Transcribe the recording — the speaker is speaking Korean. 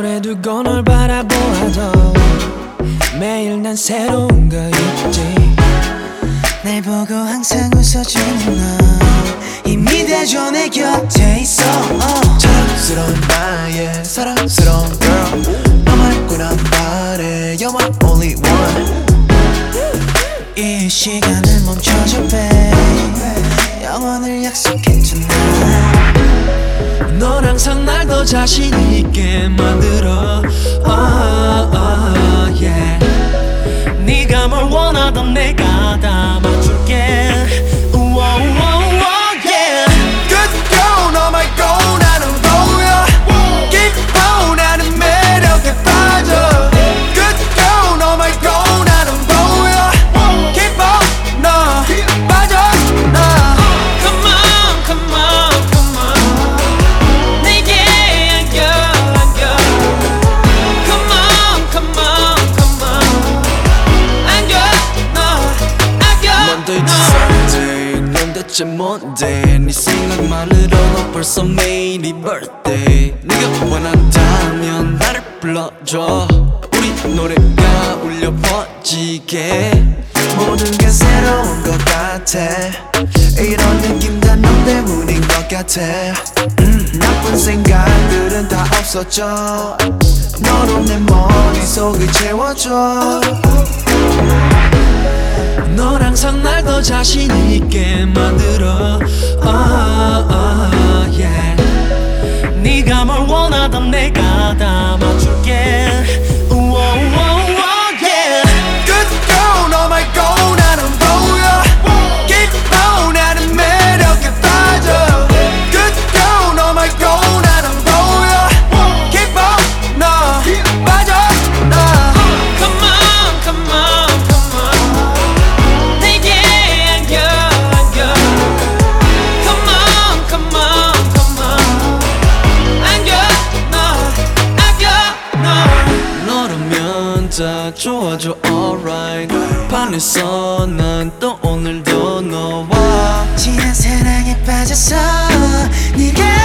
오래 두고 널 바라보아도 매일 난 새로운 거 있지. 날 보고 항상 웃어주는 너. 이미 대줘 내 곁에 있어. 어. 자랑스러운 나의 사랑스러운 girl. 너 말고 난 바래 You're my only one. 이 시간을 멈춰줘 babe. 영원을 약속해 tonight 넌 항상 날 더 자신 있게 만들어. oh, 대체 뭔데? 네 생각만으로 너 벌써 매일이 birthday. 네가 원한다면 나를 불러줘. 우리 노래가 울려 퍼지게. 모든 게 새로운 것 같아. 이런 느낌 다 너 때문인 것 같아. 음, 나쁜 생각들은 다 없어져 너로 내 머릿속을 채워줘. 넌 항상 날 더 자신 있게 만 진짜 좋아줘 alright. 반했어 난 또 오늘도 너와 지난 사랑에 빠졌어 네가